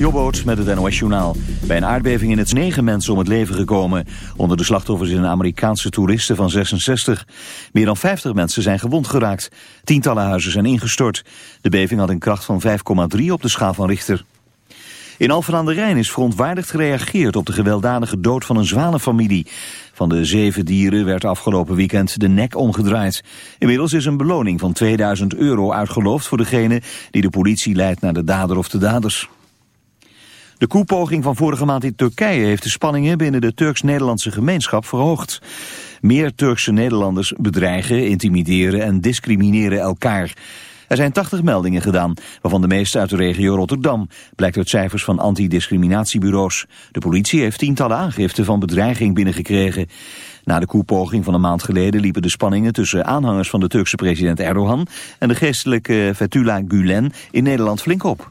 Jobboot met het NOS Journaal. Bij een aardbeving in het negen mensen om het leven gekomen. Onder de slachtoffers is een Amerikaanse toeriste van 66. Meer dan 50 mensen zijn gewond geraakt. Tientallen huizen zijn ingestort. De beving had een kracht van 5,3 op de schaal van Richter. In Alphen aan de Rijn is verontwaardigd gereageerd op de gewelddadige dood van een zwanenfamilie. Van de zeven dieren werd afgelopen weekend de nek omgedraaid. Inmiddels is een beloning van 2000 euro uitgeloofd voor degene die de politie leidt naar de dader of de daders. De koepoging van vorige maand in Turkije heeft de spanningen binnen de Turks-Nederlandse gemeenschap verhoogd. Meer Turkse Nederlanders bedreigen, intimideren en discrimineren elkaar. Er zijn 80 meldingen gedaan, waarvan de meeste uit de regio Rotterdam, blijkt uit cijfers van antidiscriminatiebureaus. De politie heeft tientallen aangiften van bedreiging binnengekregen. Na de koepoging van een maand geleden liepen de spanningen tussen aanhangers van de Turkse president Erdogan en de geestelijke Fethullah Gulen in Nederland flink op.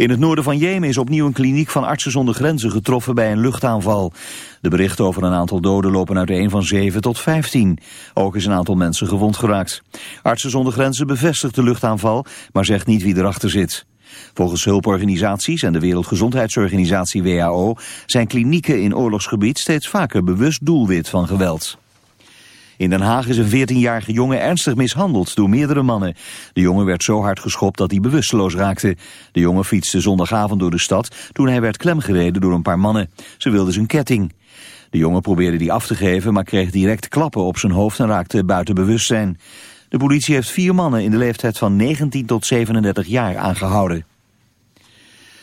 In het noorden van Jemen is opnieuw een kliniek van Artsen zonder Grenzen getroffen bij een luchtaanval. De berichten over een aantal doden lopen uiteen van 7 tot 15. Ook is een aantal mensen gewond geraakt. Artsen zonder Grenzen bevestigt de luchtaanval, maar zegt niet wie erachter zit. Volgens hulporganisaties en de Wereldgezondheidsorganisatie WHO zijn klinieken in oorlogsgebied steeds vaker bewust doelwit van geweld. In Den Haag is een 14-jarige jongen ernstig mishandeld door meerdere mannen. De jongen werd zo hard geschopt dat hij bewusteloos raakte. De jongen fietste zondagavond door de stad toen hij werd klemgereden door een paar mannen. Ze wilden zijn ketting. De jongen probeerde die af te geven, maar kreeg direct klappen op zijn hoofd en raakte buiten bewustzijn. De politie heeft vier mannen in de leeftijd van 19 tot 37 jaar aangehouden.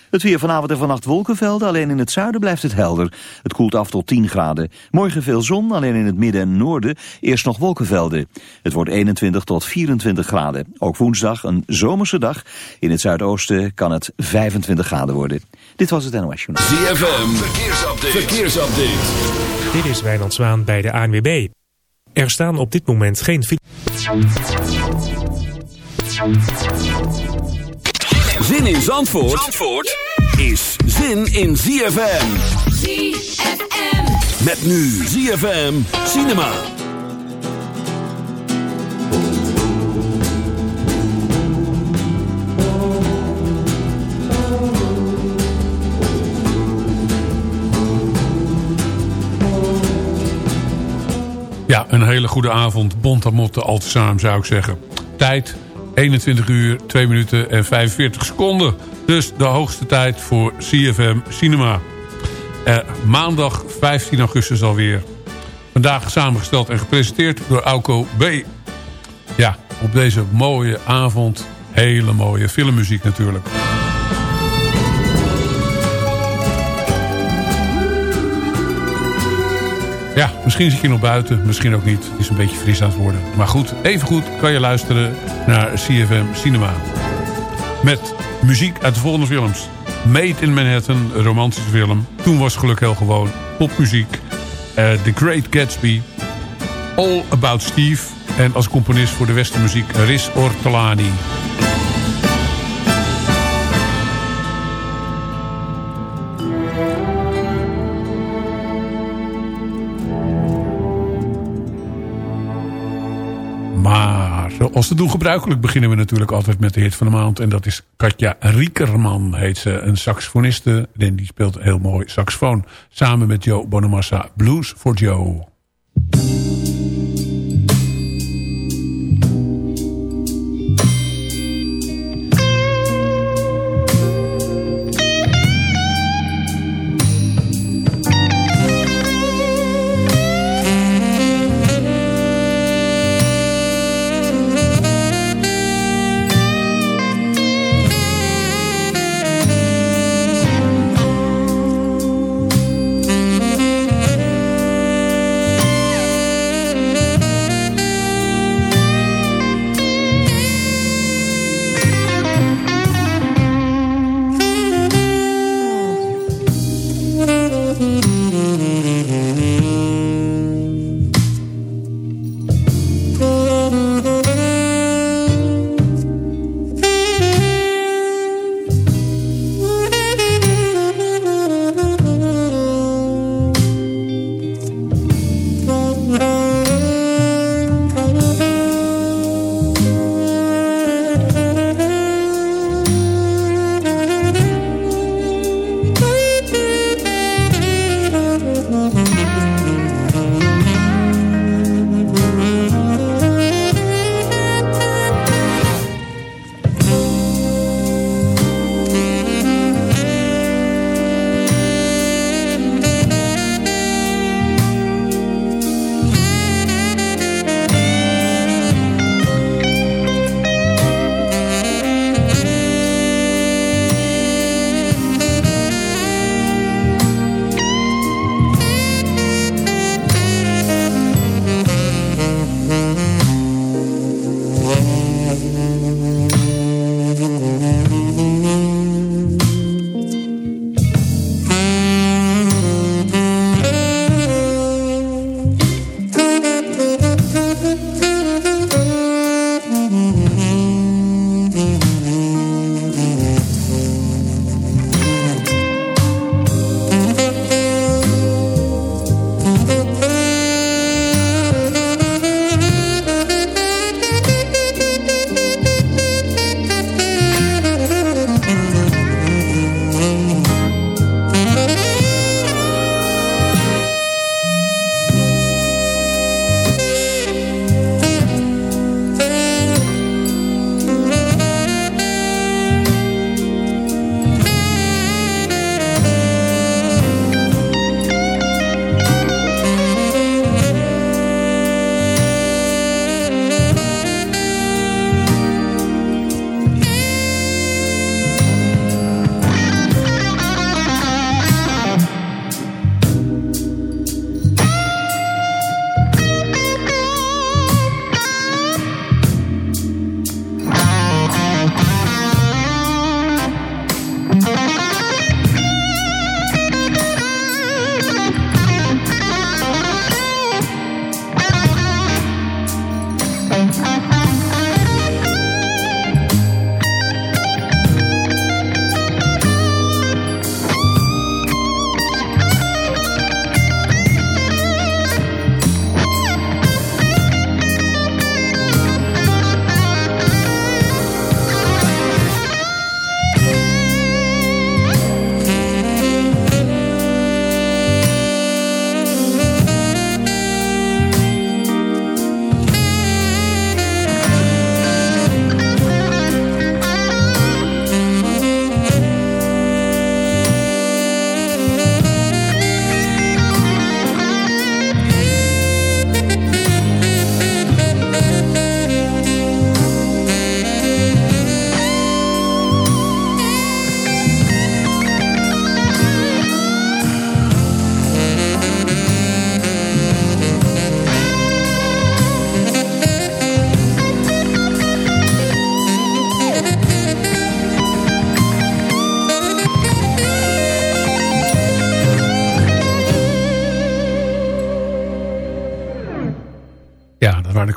Het weer vanavond en vannacht wolkenvelden, alleen in het zuiden blijft het helder. Het koelt af tot 10 graden. Morgen veel zon, alleen in het midden en noorden eerst nog wolkenvelden. Het wordt 21 tot 24 graden. Ook woensdag een zomerse dag. In het zuidoosten kan het 25 graden worden. Dit was het NOS Journal. ZFM, verkeersupdate. verkeersupdate. Dit is Wijnand Zwaan bij de ANWB. Er staan op dit moment geen... Zin in Zandvoort, Zandvoort is zin in ZFM. ZFM. Met nu ZFM Cinema. Ja, een hele goede avond. Bontamotte al samen zou ik zeggen. Tijd 21 uur, 2 minuten en 45 seconden. Dus de hoogste tijd voor CFM Cinema. Eh, maandag 15 augustus alweer. Vandaag samengesteld en gepresenteerd door Auko B. Ja, op deze mooie avond hele mooie filmmuziek natuurlijk. Ja, misschien zit je nog buiten, misschien ook niet. Het is een beetje fris aan het worden. Maar goed, even goed kan je luisteren naar CFM Cinema. Met muziek uit de volgende films. Made in Manhattan, een romantische film. Toen was geluk heel gewoon. Popmuziek. Uh, The Great Gatsby. All About Steve. En als componist voor de westenmuziek Riz Ortolani. Zoals te doen gebruikelijk beginnen we natuurlijk altijd met de hit van de maand. En dat is Katja Riekerman, heet ze. Een saxofoniste. En die speelt heel mooi saxofoon. Samen met Joe Bonamassa. Blues for Joe.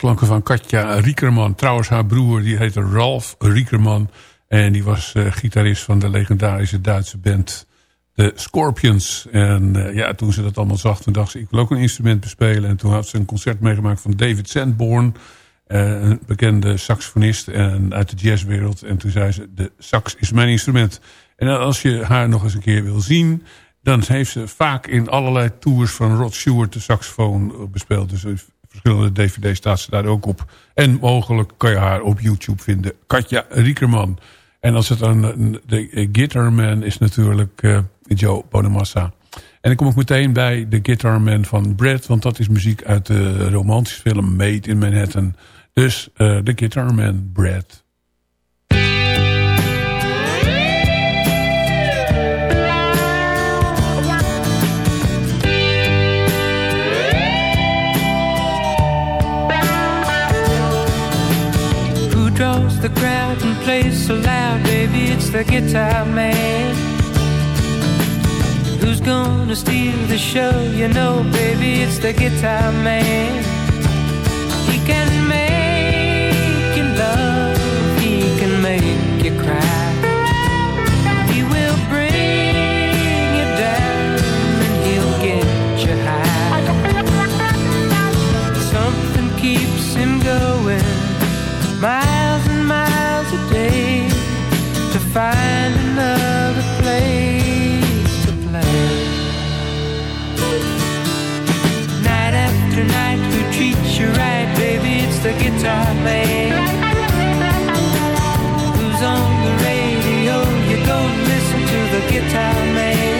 Klanken van Katja Riekerman. Trouwens, haar broer die heette Ralf Riekerman. En die was uh, gitarist van de legendarische Duitse band de Scorpions. En uh, ja, toen ze dat allemaal zag, toen dacht ze... ik wil ook een instrument bespelen. En toen had ze een concert meegemaakt van David Sandborn... Uh, een bekende saxofonist en uit de jazzwereld. En toen zei ze, de sax is mijn instrument. En als je haar nog eens een keer wil zien... dan heeft ze vaak in allerlei tours van Rod Stewart de saxofoon bespeeld. Dus verschillende dvd's staat ze daar ook op. En mogelijk kan je haar op YouTube vinden. Katja Riekerman. En als het dan de guitarman is natuurlijk uh, Joe Bonamassa. En dan kom ik meteen bij de guitarman van Brad. Want dat is muziek uit de romantische film Made in Manhattan. Dus uh, de guitarman Brad. The crowd and plays so loud, baby, it's the guitar man. Who's gonna steal the show? You know, baby, it's the guitar man. He can make you love, he can make you cry. The guitar man. Who's on the radio? You go listen to the guitar man.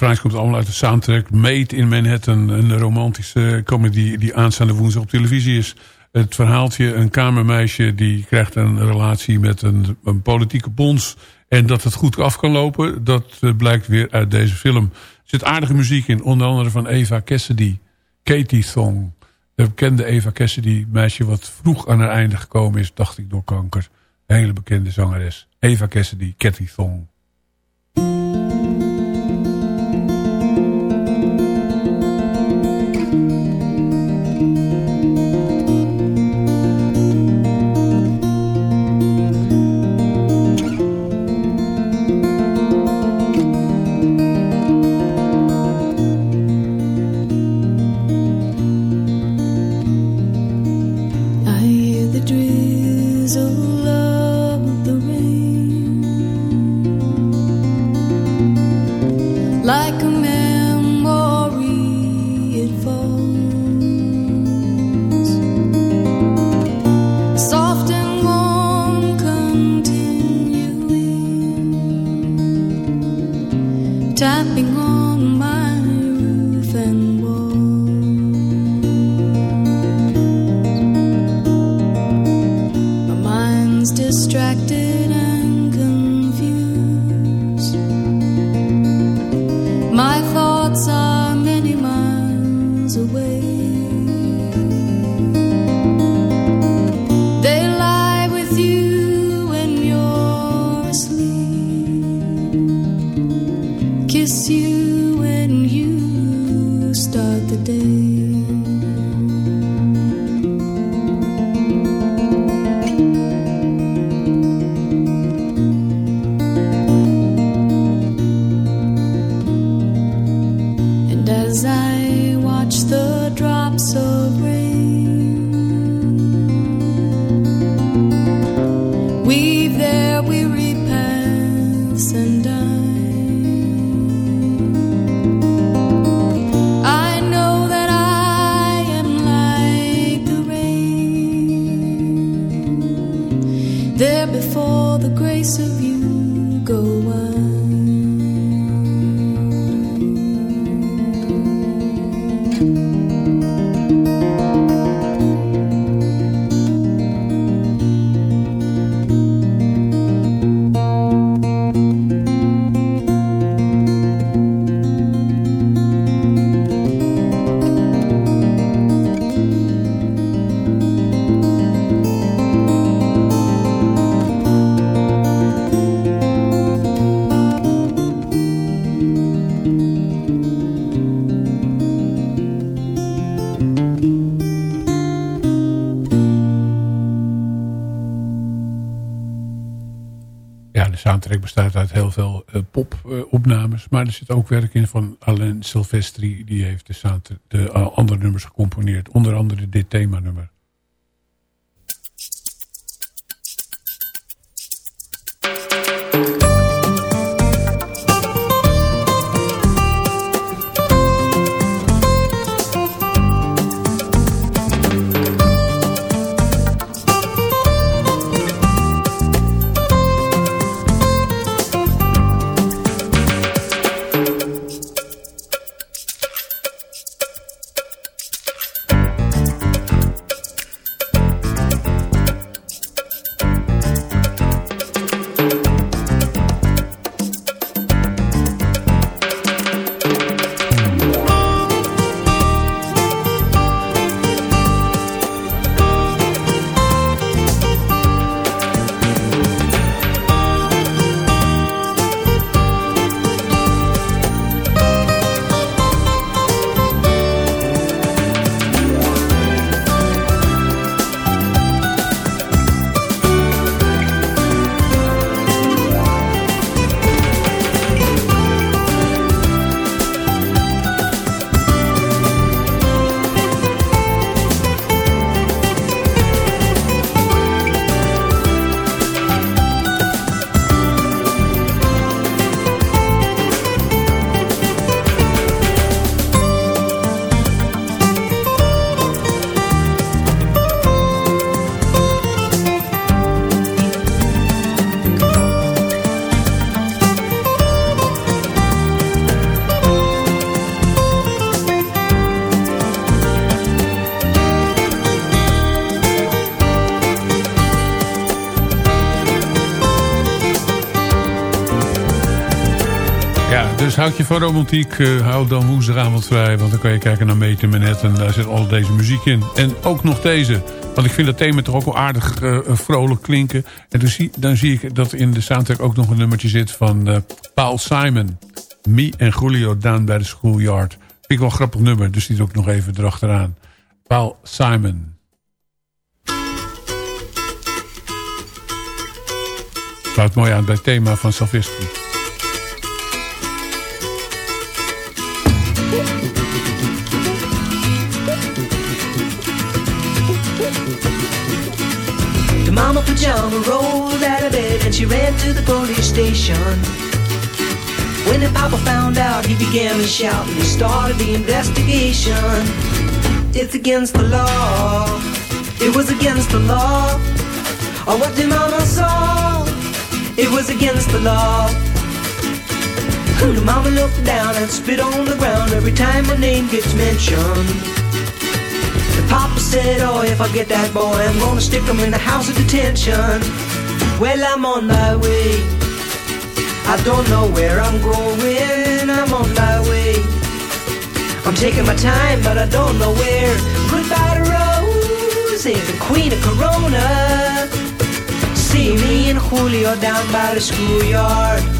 Verhaal komt allemaal uit de soundtrack Made in Manhattan. Een romantische comedy die aanstaande woensdag op televisie is. Het verhaaltje, een kamermeisje die krijgt een relatie met een, een politieke bons. En dat het goed af kan lopen, dat eh, blijkt weer uit deze film. Er zit aardige muziek in, onder andere van Eva Cassidy. Katie Thong. De bekende Eva Cassidy, meisje wat vroeg aan haar einde gekomen is, dacht ik, door kanker. hele bekende zangeres. Eva Cassidy, as I watch the drops of heel veel uh, popopnames. maar er zit ook werk in van Alain Silvestri. Die heeft de, de uh, andere nummers gecomponeerd. Onder andere dit themanummer. Houd je van romantiek, uh, hou dan woensdagavond vrij. Want dan kan je kijken naar Meten Manhattan. Daar zit al deze muziek in. En ook nog deze. Want ik vind dat thema toch ook wel aardig uh, vrolijk klinken. En dan zie, dan zie ik dat in de soundtrack ook nog een nummertje zit van Paul Simon. Me en Julio Down by the Schoolyard. Vind ik wel een grappig nummer, dus die doe ook nog even erachteraan. Paul Simon. Sluit mooi aan bij het thema van Salvisti. The mama pajama rolled out of bed and she ran to the police station. When the papa found out, he began to shout and he started the investigation. It's against the law. It was against the law. Or what the mama saw. It was against the law. The mama looked down and spit on the ground every time my name gets mentioned. The papa said, oh, if I get that boy, I'm gonna stick him in the house of detention. Well, I'm on my way. I don't know where I'm going, I'm on my way. I'm taking my time, but I don't know where. Goodbye to Rose, the queen of Corona. See me and Julio down by the schoolyard.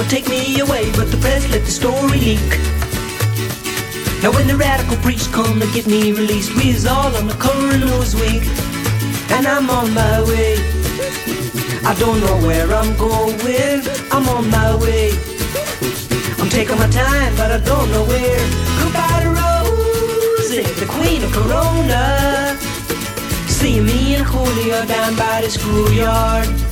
And take me away, but the press let the story leak. Now when the radical priest come to get me released, we is all on the coroner's week, and I'm on my way. I don't know where I'm going, I'm on my way. I'm taking my time, but I don't know where. Goodbye to Rosie, the queen of Corona. See me and Julio down by the schoolyard.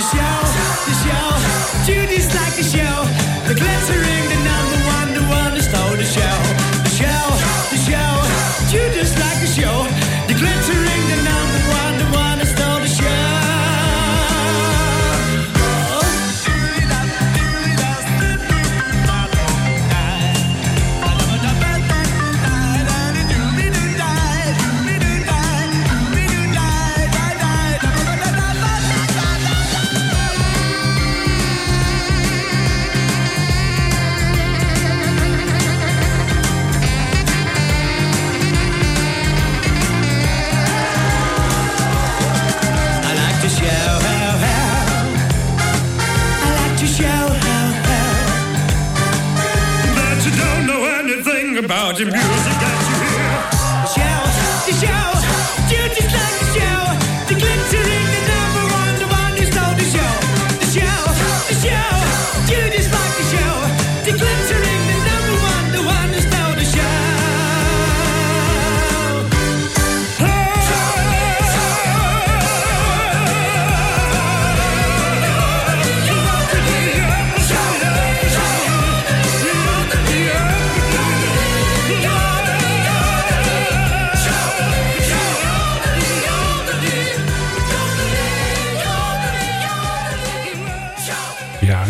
笑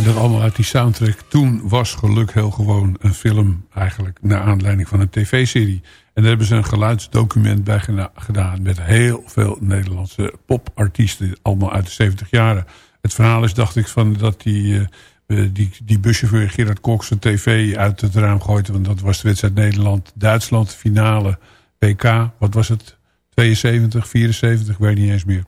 dat allemaal uit die soundtrack. Toen was Geluk heel gewoon een film eigenlijk... naar aanleiding van een tv-serie. En daar hebben ze een geluidsdocument bij gedaan... met heel veel Nederlandse popartiesten. Allemaal uit de 70 jaren. Het verhaal is, dacht ik, van dat die, eh, die, die Gerard Cox... zijn tv uit het raam gooide. Want dat was de wedstrijd Nederland-Duitsland. Finale WK. Wat was het? 72, 74, ik weet niet eens meer.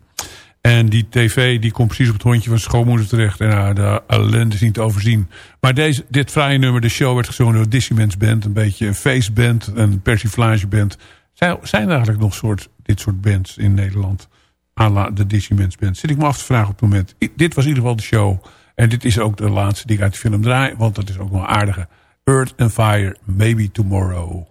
En die tv die komt precies op het hondje van schoonmoeder terecht. En nou, de ellende is niet te overzien. Maar deze, dit fraaie nummer, de show werd gezongen door Dissimens Band. Een beetje een feestband, een persiflage band. Zijn, zijn er eigenlijk nog soort, dit soort bands in Nederland? à la de Dissimens Band. Zit ik me af te vragen op het moment. Dit was in ieder geval de show. En dit is ook de laatste die ik uit de film draai. Want dat is ook wel een aardige. Earth and Fire, Maybe Tomorrow.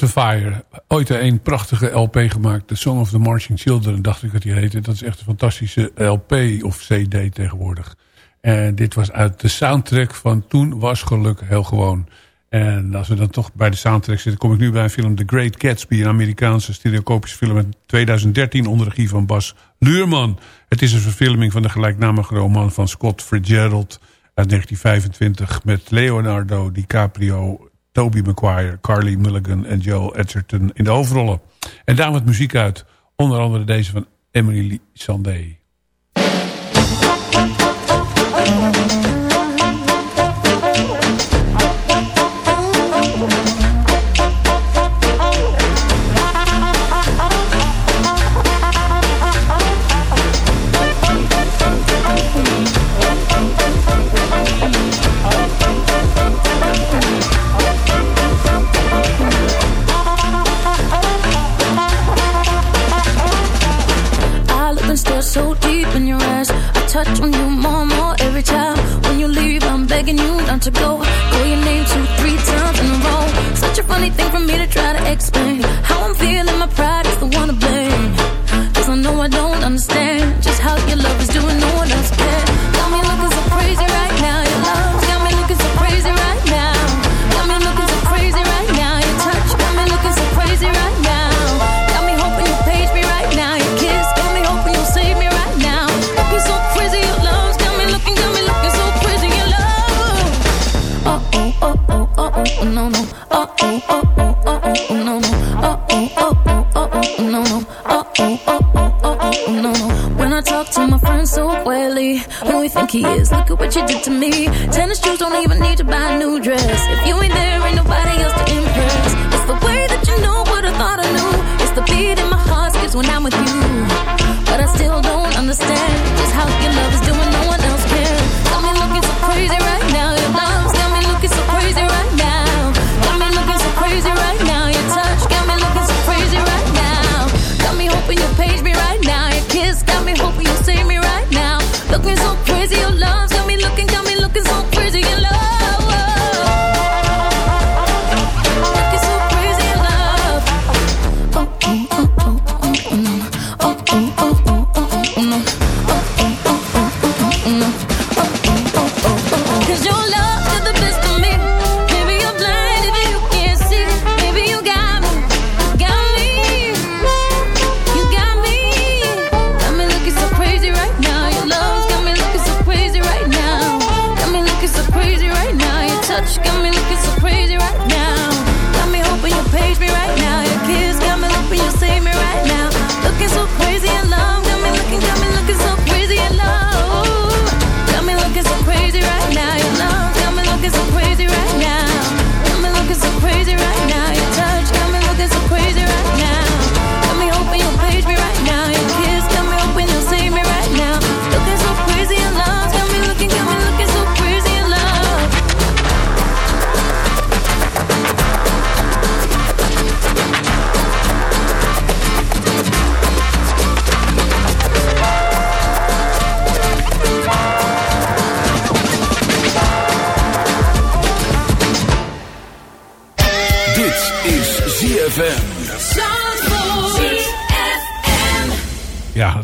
To Fire. Ooit een prachtige LP gemaakt. The Song of the Marching Children, dacht ik dat die heette. Dat is echt een fantastische LP of CD tegenwoordig. En dit was uit de soundtrack van Toen was geluk heel gewoon. En als we dan toch bij de soundtrack zitten... kom ik nu bij een film The Great Gatsby. Een Amerikaanse stereocopische film uit 2013... onder regie van Bas Luurman. Het is een verfilming van de gelijknamige roman van Scott Fitzgerald... uit 1925 met Leonardo DiCaprio... Toby Maguire, Carly Mulligan en Joel Edgerton in de hoofdrollen. En daar wat muziek uit. Onder andere deze van Emily Sandé. Touch on you more and more every time. When you leave, I'm begging you not to go. Call your name two, three times in a row. Such a funny thing for me to try to explain. How I'm feeling, is? Look at what you did to me. Tennis shoes don't even need to buy a new dress. If you ain't there, ain't nobody else to impress. It's the way that you know what I thought I knew. It's the beat in my heart skips when I'm with you. But I still don't understand just how your love is doing. No one else can. Got me looking so crazy right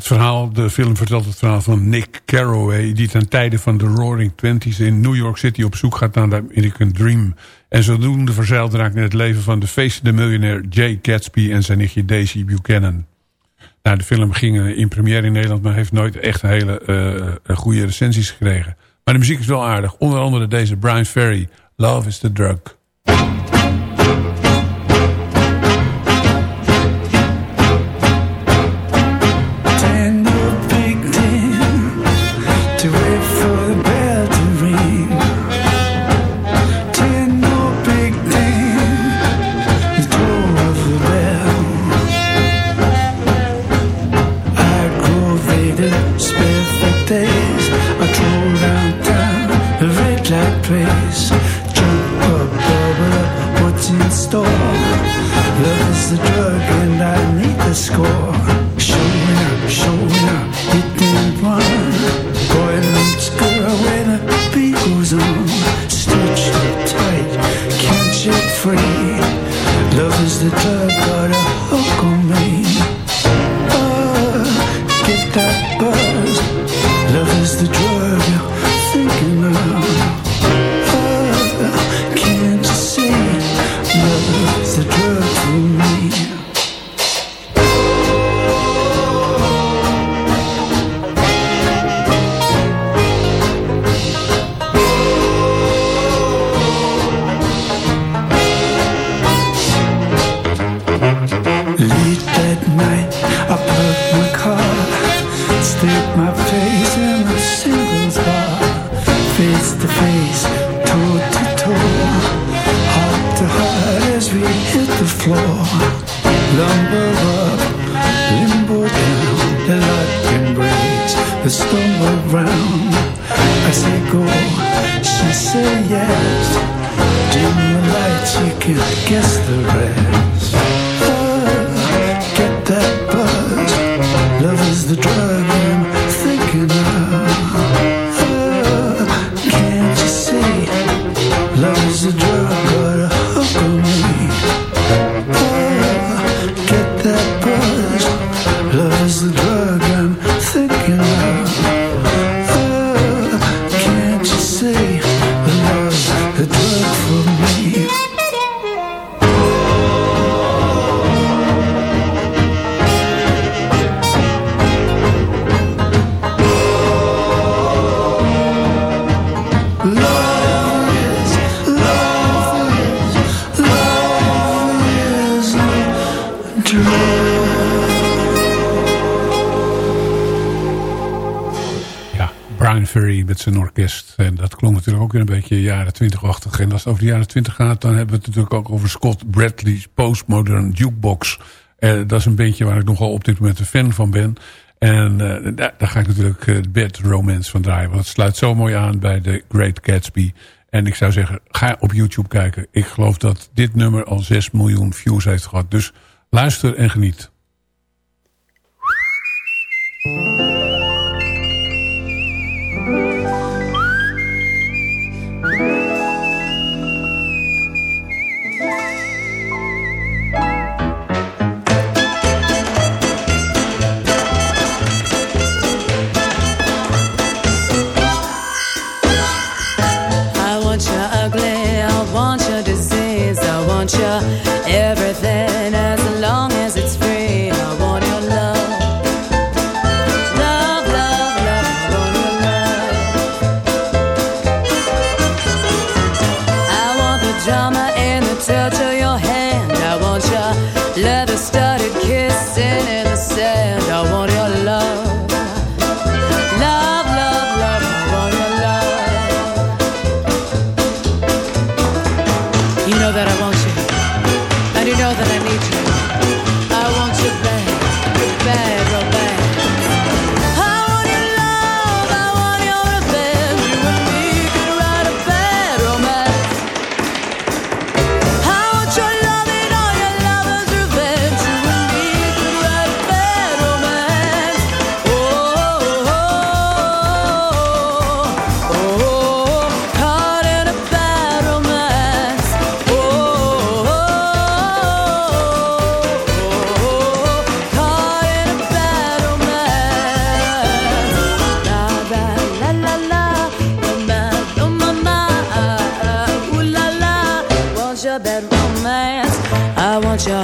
het verhaal, de film vertelt het verhaal van Nick Carraway... die ten tijde van de Roaring Twenties in New York City... op zoek gaat naar de American Dream. En zodoende verzeild raakt in het leven van de feestende miljonair... Jay Gatsby en zijn nichtje Daisy Buchanan. Nou, de film ging eh, in première in Nederland... maar heeft nooit echt hele eh, goede recensies gekregen. Maar de muziek is wel aardig. Onder andere deze Brian Ferry, Love is the Drug. jaren 20 achtig En als het over de jaren 20 gaat, dan hebben we het natuurlijk ook over Scott Bradley's Postmodern Jukebox. Eh, dat is een beetje waar ik nogal op dit moment een fan van ben. En eh, daar, ga ik natuurlijk uh, Bad Romance van draaien. Want het sluit zo mooi aan bij The Great Gatsby. En ik zou zeggen, ga op YouTube kijken. Ik geloof dat dit nummer al 6 miljoen views heeft gehad. Dus luister en geniet.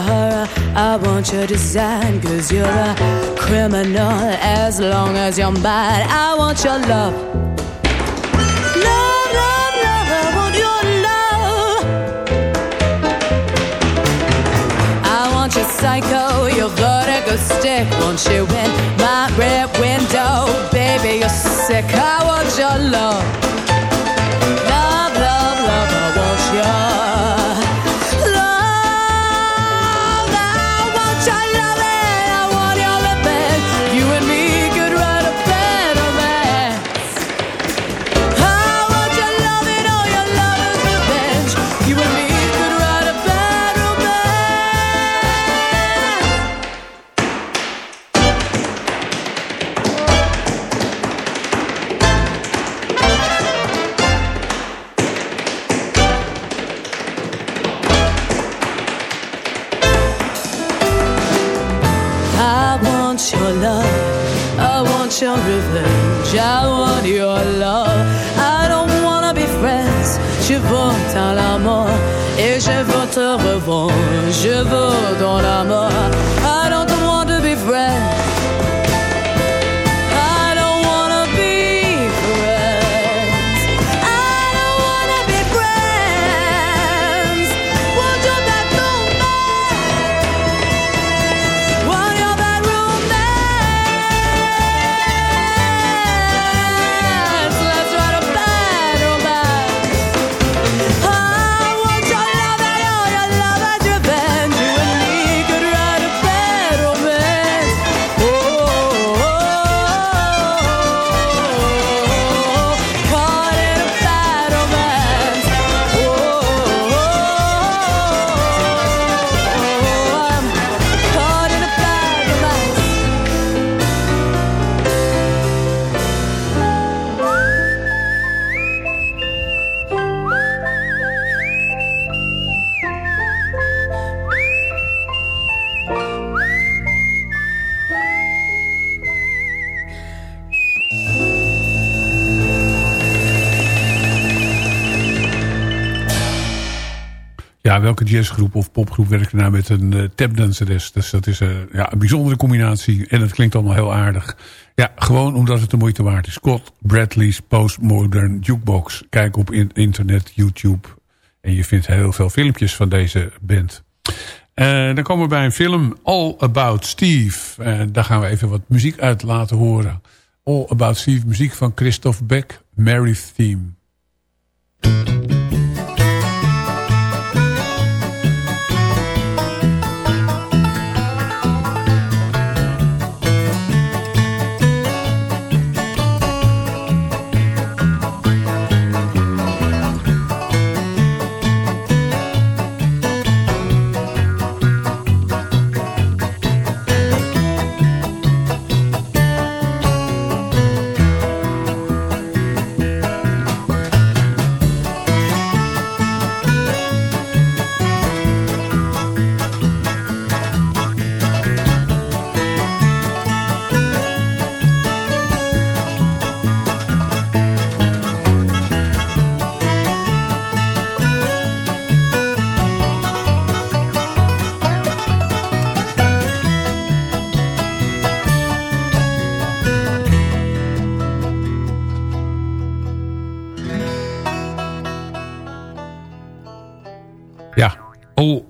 horror. I want your design, cause you're a criminal as long as you're bad, I want your love. Love, love, love, I want your love. I want your psycho, your vertigo stick. Won't you in my rear window? Baby, you're sick. I want your love. je veux dans la mort. Welke jazzgroep of popgroep werkt er nou met een uh, tapdanseres? Dus dat is uh, ja, een bijzondere combinatie. En het klinkt allemaal heel aardig. Ja, gewoon omdat het de moeite waard is. Scott Bradley's Postmodern Jukebox. Kijk op in internet, YouTube. En je vindt heel veel filmpjes van deze band. Uh, dan komen we bij een film All About Steve. Uh, daar gaan we even wat muziek uit laten horen. All About Steve, muziek van Christophe Beck, Mary's Theme.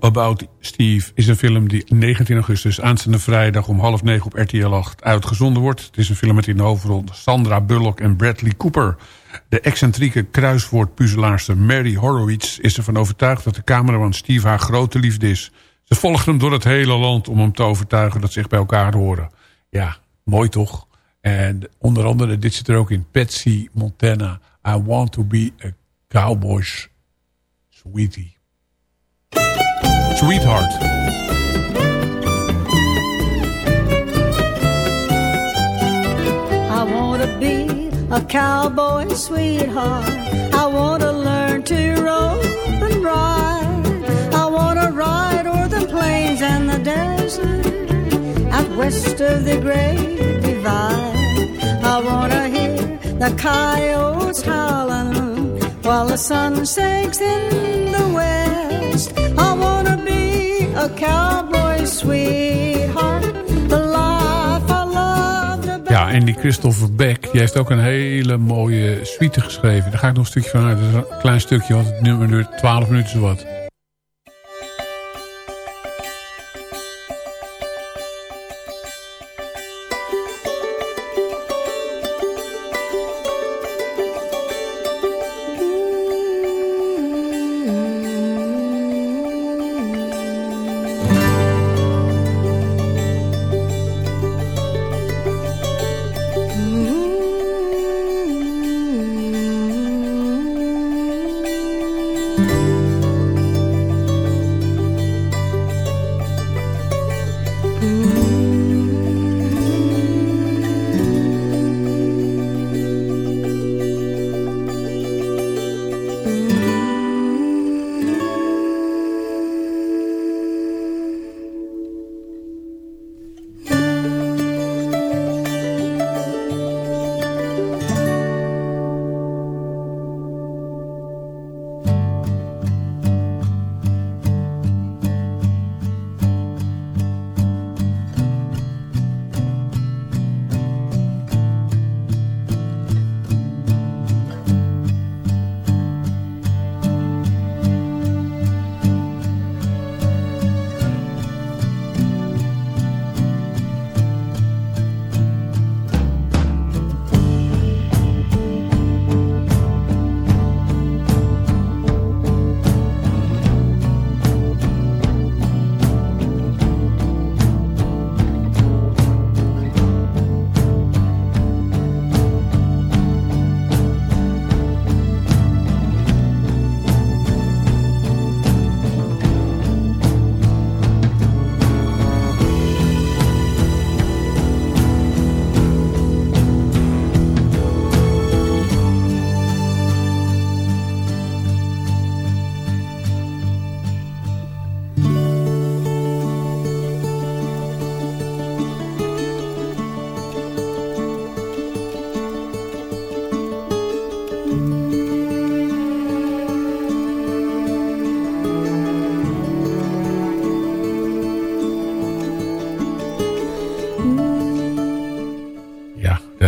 About Steve is een film die 19 augustus aanstaande vrijdag om half negen op RTL 8 uitgezonden wordt. Het is een film met in de hoofdrol Sandra Bullock en Bradley Cooper. De excentrieke kruiswoordpuzzelaarster Mary Horowitz is ervan overtuigd dat de cameraman Steve haar grote liefde is. Ze volgt hem door het hele land om hem te overtuigen dat ze zich bij elkaar horen. Ja, mooi toch? En onder andere, dit zit er ook in, Patsy Montana. I want to be a cowboy's sweetie. Sweetheart. I want to be a cowboy sweetheart. I want to learn to rope and ride. I want to ride o'er the plains and the desert out west of the great divide. I want to hear the coyotes howling while the sun sinks in the west. Life. Ja, en die Christopher Beck, die heeft ook een hele mooie suite geschreven. Daar ga ik nog een stukje van uit. Dat is een klein stukje, want het nummer duurt 12 minuten zo wat. Música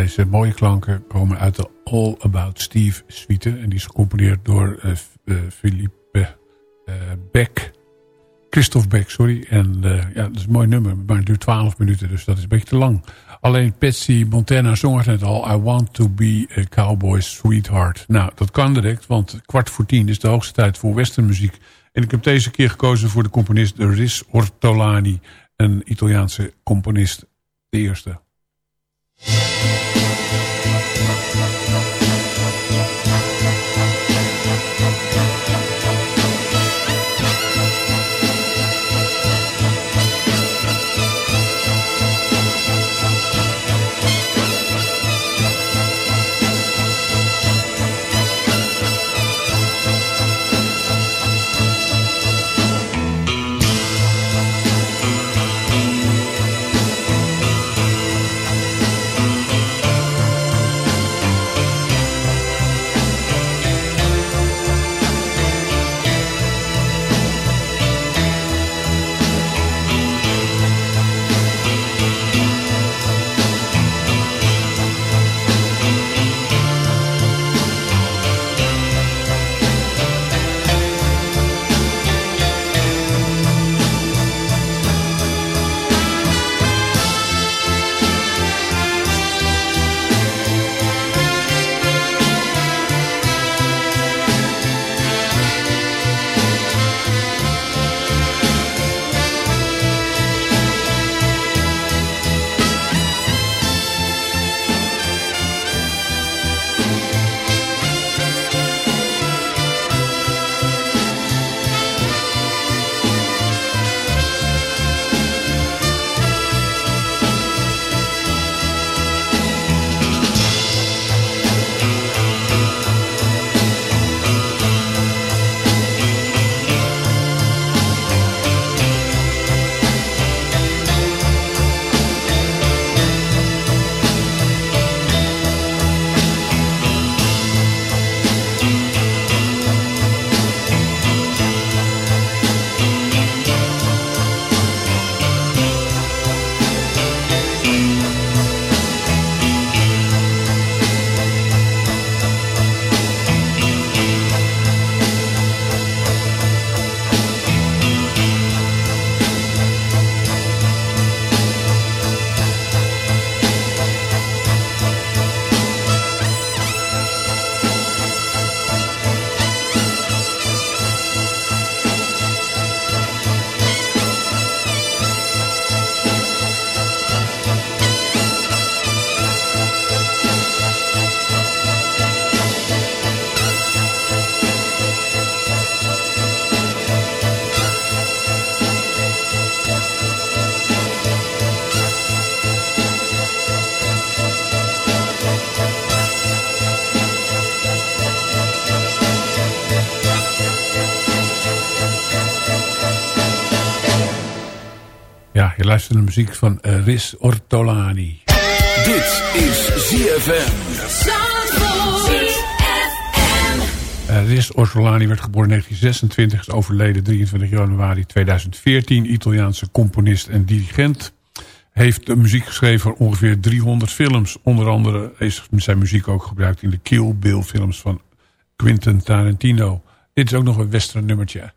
Deze mooie klanken komen uit de All About Steve suite. En die is gecomponeerd door eh, eh, Philippe eh, Beck. Christophe Beck, sorry. En ja, dat is een mooi nummer. Maar het duurt 12 minuten, dus dat is een beetje te lang. Alleen Patsy Montana zong het net al. I want to be a cowboy sweetheart. Nou, dat kan direct, want kwart voor tien is de hoogste tijd voor westernmuziek. En ik heb deze keer gekozen voor de componist Riz Ortolani. Een Italiaanse componist. De eerste. Naar muziek van eh, Riz Ortolani. Dit is ZFM. Eh Riz Ortolani werd geboren in 1926, is overleden 23 januari 2014. Italiaanse componist en dirigent. Heeft de muziek geschreven voor ongeveer 300 films. Onder andere is zijn muziek ook gebruikt in de Kill Bill films van Quentin Tarantino. Dit is ook nog een western nummertje.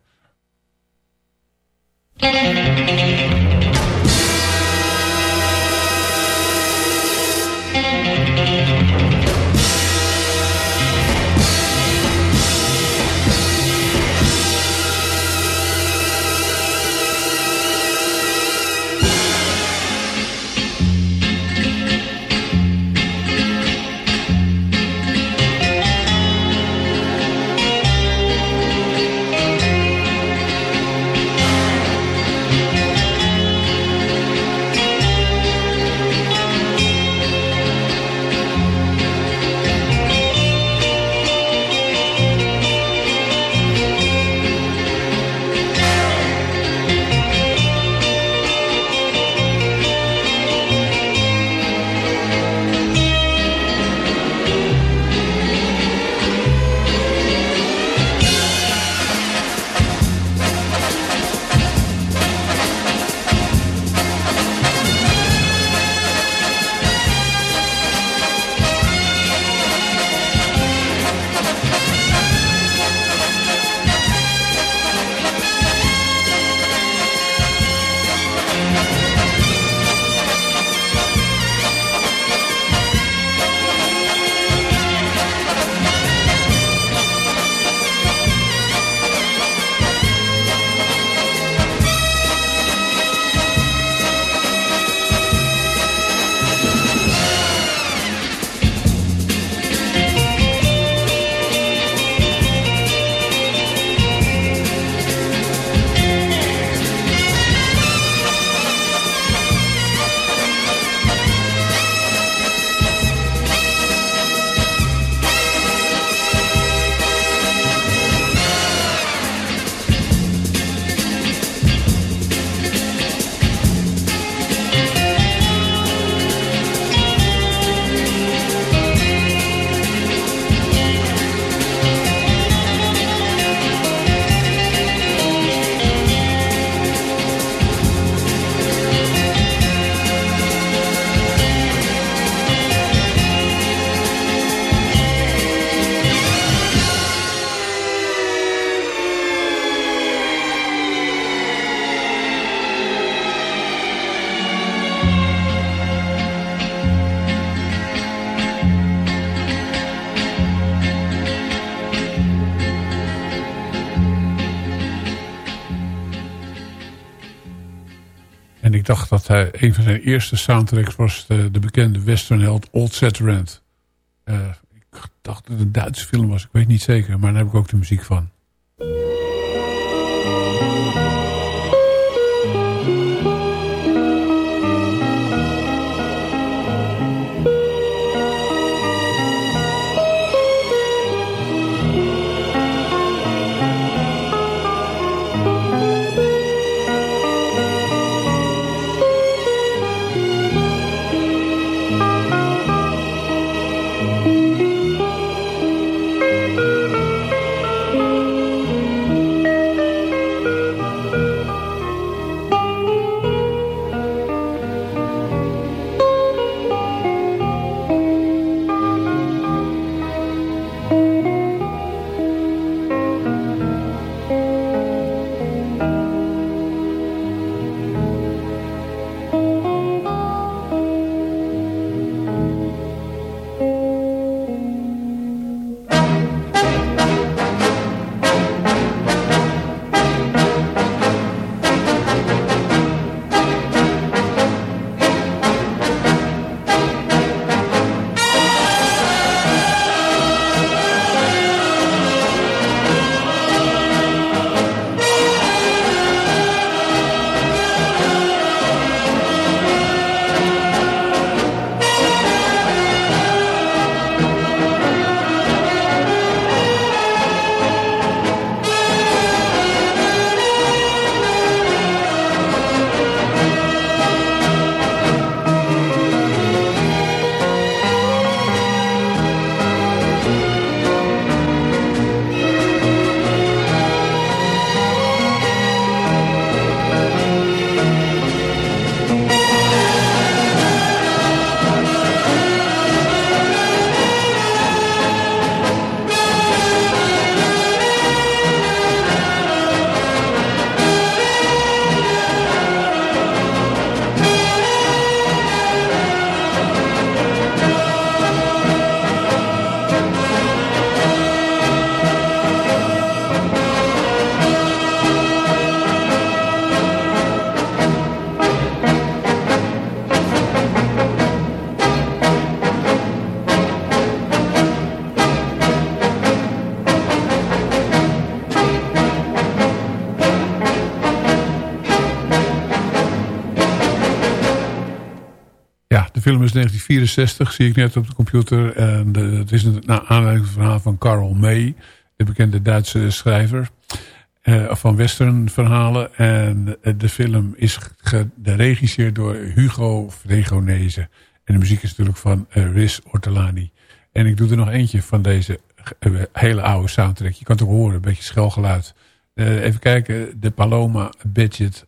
Een van zijn eerste soundtracks was de, de bekende westernheld Old Shatterhand. Eh ik dacht dat het een Duitse film was, ik weet niet zeker, maar daar heb ik ook de muziek van. Film is 1964, zie ik net op de computer. En de, het is een aanleiding van verhaal van Carl May, de bekende Duitse schrijver eh, van westernverhalen. En eh, de film is geregisseerd door Hugo Fregonese. En de muziek is natuurlijk van Riz Ortolani. En ik doe er nog eentje van deze hele oude soundtrack. Je kan het ook horen, een beetje schelgeluid. Even kijken, de Paloma Budget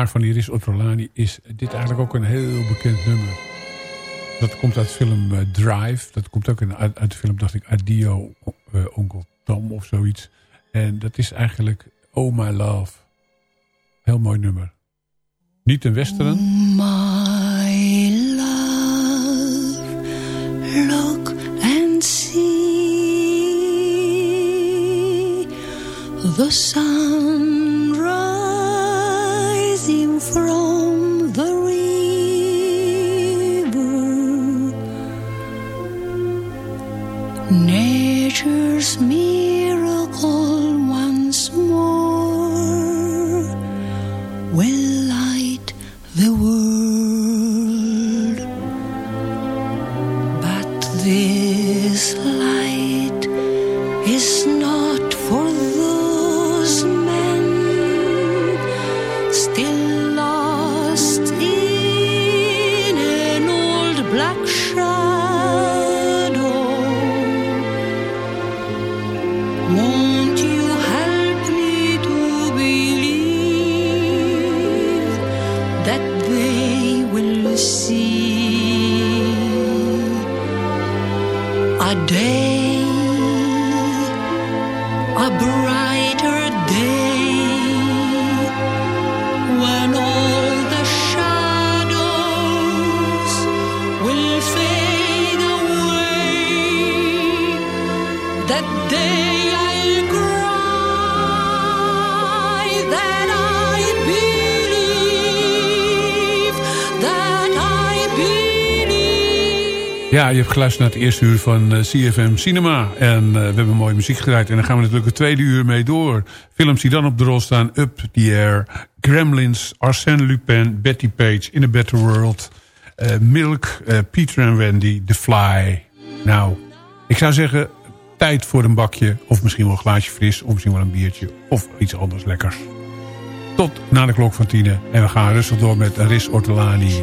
Maar van Iris Ortolani is dit eigenlijk ook een heel bekend nummer. Dat komt uit film eh, Drive. Dat komt ook uit, uit de film, dacht ik, Adio, eh, Onkel Tom of zoiets. En dat is eigenlijk Oh My Love. Heel mooi nummer. Niet een western. So. Je hebt geluisterd naar het eerste uur van eh, CFM Cinema. En eh, we hebben mooie muziek gedraaid. En dan gaan we natuurlijk het tweede uur mee door. Films die dan op de rol staan. Up the Air, Gremlins, Arsène Lupin, Betty Page, In a Better World. eh, Milk, Peter en Wendy, The Fly. Nou, ik zou zeggen, tijd voor een bakje. Of misschien wel een glaasje fris. Of misschien wel een biertje. Of iets anders lekkers. Tot na de klok van tienen. En we gaan rustig door met Riz Ortolani.